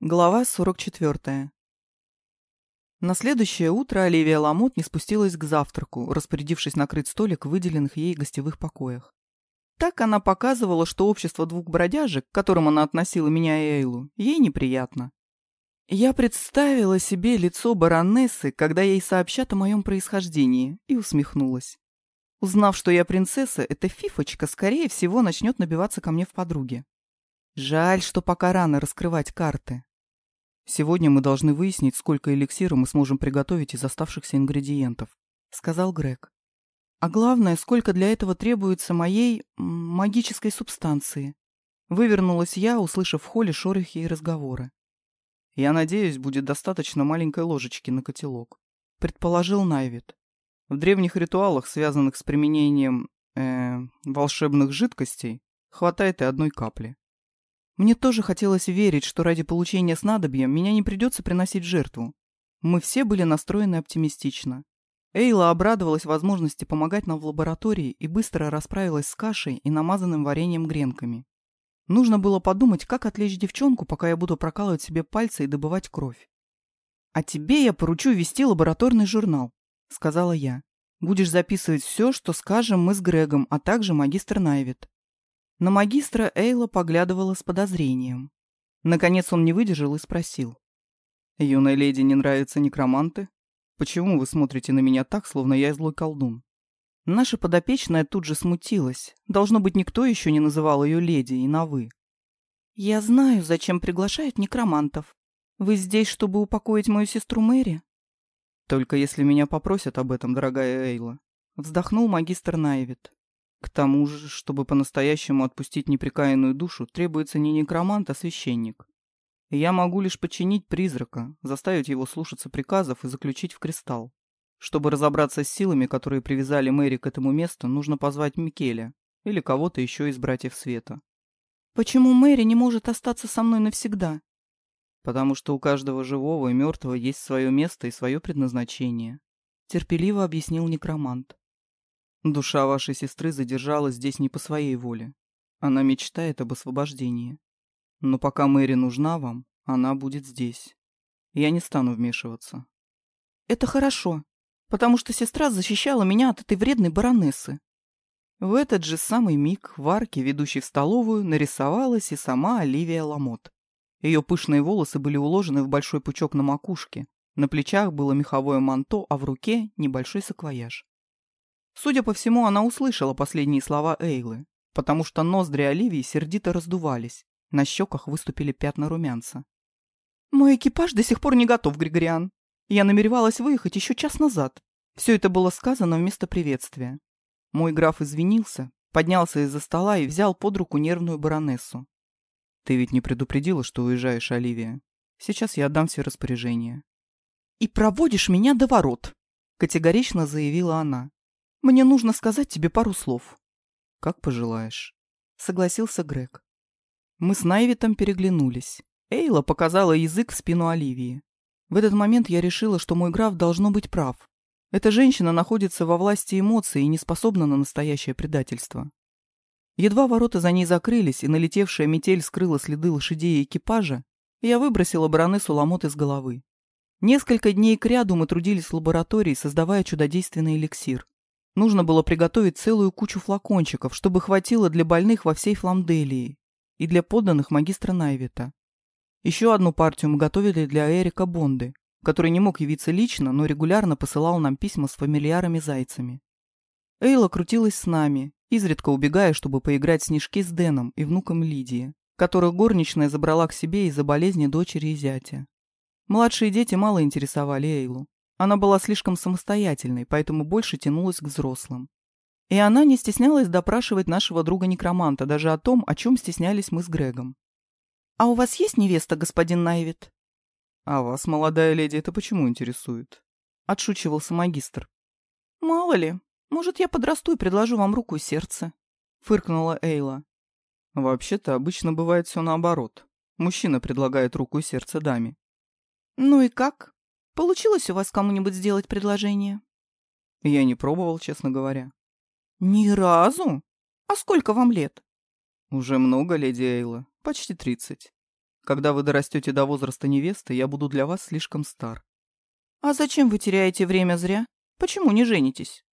Глава 44. На следующее утро Оливия Ламот не спустилась к завтраку, распорядившись накрыть столик в выделенных ей гостевых покоях. Так она показывала, что общество двух бродяжек, к которым она относила меня и Эйлу, ей неприятно. Я представила себе лицо баронессы, когда ей сообщат о моем происхождении, и усмехнулась. Узнав, что я принцесса, эта фифочка, скорее всего, начнет набиваться ко мне в подруге. Жаль, что пока рано раскрывать карты. Сегодня мы должны выяснить, сколько эликсира мы сможем приготовить из оставшихся ингредиентов, сказал Грег. А главное, сколько для этого требуется моей магической субстанции. Вывернулась я, услышав в холле шорохи и разговоры. Я надеюсь, будет достаточно маленькой ложечки на котелок, предположил Найвит. В древних ритуалах, связанных с применением э, волшебных жидкостей, хватает и одной капли. Мне тоже хотелось верить, что ради получения снадобья меня не придется приносить жертву. Мы все были настроены оптимистично. Эйла обрадовалась возможности помогать нам в лаборатории и быстро расправилась с кашей и намазанным вареньем гренками. Нужно было подумать, как отвлечь девчонку, пока я буду прокалывать себе пальцы и добывать кровь. «А тебе я поручу вести лабораторный журнал», — сказала я. «Будешь записывать все, что скажем мы с Грегом, а также магистр Найвит. На магистра Эйла поглядывала с подозрением. Наконец он не выдержал и спросил. «Юной леди не нравятся некроманты? Почему вы смотрите на меня так, словно я злой колдун?» Наша подопечная тут же смутилась. Должно быть, никто еще не называл ее леди и на «вы». «Я знаю, зачем приглашают некромантов. Вы здесь, чтобы упокоить мою сестру Мэри?» «Только если меня попросят об этом, дорогая Эйла», — вздохнул магистр Найвит. К тому же, чтобы по-настоящему отпустить неприкаянную душу, требуется не некромант, а священник. И я могу лишь подчинить призрака, заставить его слушаться приказов и заключить в кристалл. Чтобы разобраться с силами, которые привязали Мэри к этому месту, нужно позвать Микеля или кого-то еще из братьев Света. «Почему Мэри не может остаться со мной навсегда?» «Потому что у каждого живого и мертвого есть свое место и свое предназначение», — терпеливо объяснил некромант. Душа вашей сестры задержалась здесь не по своей воле. Она мечтает об освобождении. Но пока Мэри нужна вам, она будет здесь. Я не стану вмешиваться. Это хорошо, потому что сестра защищала меня от этой вредной баронессы. В этот же самый миг в арке, ведущей в столовую, нарисовалась и сама Оливия Ламот. Ее пышные волосы были уложены в большой пучок на макушке, на плечах было меховое манто, а в руке небольшой саквояж. Судя по всему, она услышала последние слова Эйлы, потому что ноздри Оливии сердито раздувались, на щеках выступили пятна румянца. «Мой экипаж до сих пор не готов, Григориан. Я намеревалась выехать еще час назад. Все это было сказано вместо приветствия. Мой граф извинился, поднялся из-за стола и взял под руку нервную баронессу. «Ты ведь не предупредила, что уезжаешь, Оливия. Сейчас я отдам все распоряжения». «И проводишь меня до ворот», — категорично заявила она. Мне нужно сказать тебе пару слов. Как пожелаешь. Согласился Грег. Мы с Найвитом переглянулись. Эйла показала язык в спину Оливии. В этот момент я решила, что мой граф должно быть прав. Эта женщина находится во власти эмоций и не способна на настоящее предательство. Едва ворота за ней закрылись, и налетевшая метель скрыла следы лошадей и экипажа, я выбросила баронессу Ламот из головы. Несколько дней кряду мы трудились в лаборатории, создавая чудодейственный эликсир. Нужно было приготовить целую кучу флакончиков, чтобы хватило для больных во всей Фламделии и для подданных магистра Найвита. Еще одну партию мы готовили для Эрика Бонды, который не мог явиться лично, но регулярно посылал нам письма с фамильярами-зайцами. Эйла крутилась с нами, изредка убегая, чтобы поиграть снежки с Дэном и внуком Лидии, которых горничная забрала к себе из-за болезни дочери и зятя. Младшие дети мало интересовали Эйлу. Она была слишком самостоятельной, поэтому больше тянулась к взрослым. И она не стеснялась допрашивать нашего друга-некроманта даже о том, о чем стеснялись мы с Грегом. «А у вас есть невеста, господин Найвит?» «А вас, молодая леди, это почему интересует?» — отшучивался магистр. «Мало ли. Может, я подрасту и предложу вам руку и сердце», — фыркнула Эйла. «Вообще-то обычно бывает все наоборот. Мужчина предлагает руку и сердце даме». «Ну и как?» Получилось у вас кому-нибудь сделать предложение? Я не пробовал, честно говоря. Ни разу? А сколько вам лет? Уже много, леди Эйла. Почти тридцать. Когда вы дорастете до возраста невесты, я буду для вас слишком стар. А зачем вы теряете время зря? Почему не женитесь?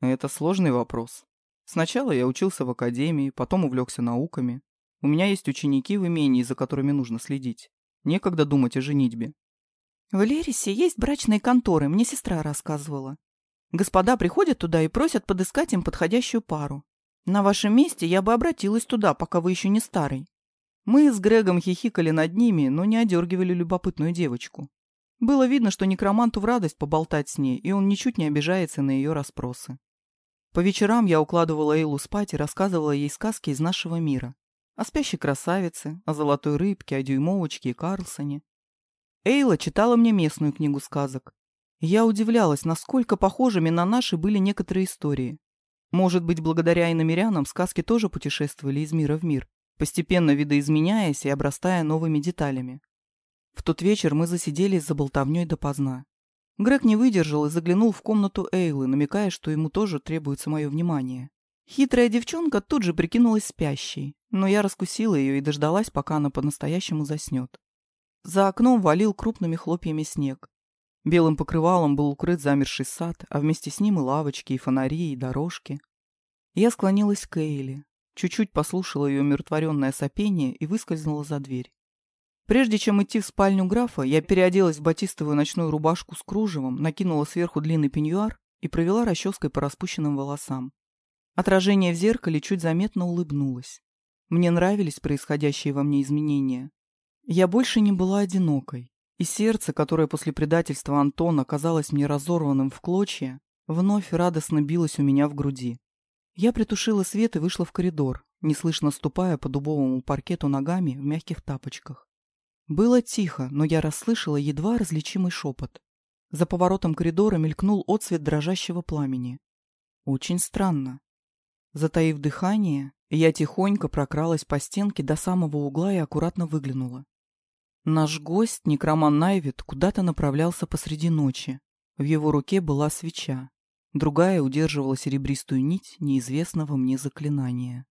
Это сложный вопрос. Сначала я учился в академии, потом увлекся науками. У меня есть ученики в имении, за которыми нужно следить. Некогда думать о женитьбе. В Лерисе есть брачные конторы, мне сестра рассказывала. Господа приходят туда и просят подыскать им подходящую пару. На вашем месте я бы обратилась туда, пока вы еще не старый. Мы с Грегом хихикали над ними, но не одергивали любопытную девочку. Было видно, что некроманту в радость поболтать с ней, и он ничуть не обижается на ее расспросы. По вечерам я укладывала Эйлу спать и рассказывала ей сказки из нашего мира. О спящей красавице, о золотой рыбке, о дюймовочке и Карлсоне. Эйла читала мне местную книгу сказок. Я удивлялась, насколько похожими на наши были некоторые истории. Может быть, благодаря иномерянам сказки тоже путешествовали из мира в мир, постепенно видоизменяясь и обрастая новыми деталями. В тот вечер мы засиделись за болтовней допоздна. Грег не выдержал и заглянул в комнату Эйлы, намекая, что ему тоже требуется мое внимание. Хитрая девчонка тут же прикинулась спящей, но я раскусила ее и дождалась, пока она по-настоящему заснет. За окном валил крупными хлопьями снег. Белым покрывалом был укрыт замерзший сад, а вместе с ним и лавочки, и фонари, и дорожки. Я склонилась к Эйле, чуть-чуть послушала ее умиротворенное сопение и выскользнула за дверь. Прежде чем идти в спальню графа, я переоделась в батистовую ночную рубашку с кружевом, накинула сверху длинный пеньюар и провела расческой по распущенным волосам. Отражение в зеркале чуть заметно улыбнулось. Мне нравились происходящие во мне изменения. Я больше не была одинокой, и сердце, которое после предательства Антона казалось мне разорванным в клочья, вновь радостно билось у меня в груди. Я притушила свет и вышла в коридор, неслышно ступая по дубовому паркету ногами в мягких тапочках. Было тихо, но я расслышала едва различимый шепот. За поворотом коридора мелькнул отсвет дрожащего пламени. Очень странно. Затаив дыхание, я тихонько прокралась по стенке до самого угла и аккуратно выглянула. Наш гость, некроман Найвит, куда-то направлялся посреди ночи. В его руке была свеча. Другая удерживала серебристую нить неизвестного мне заклинания.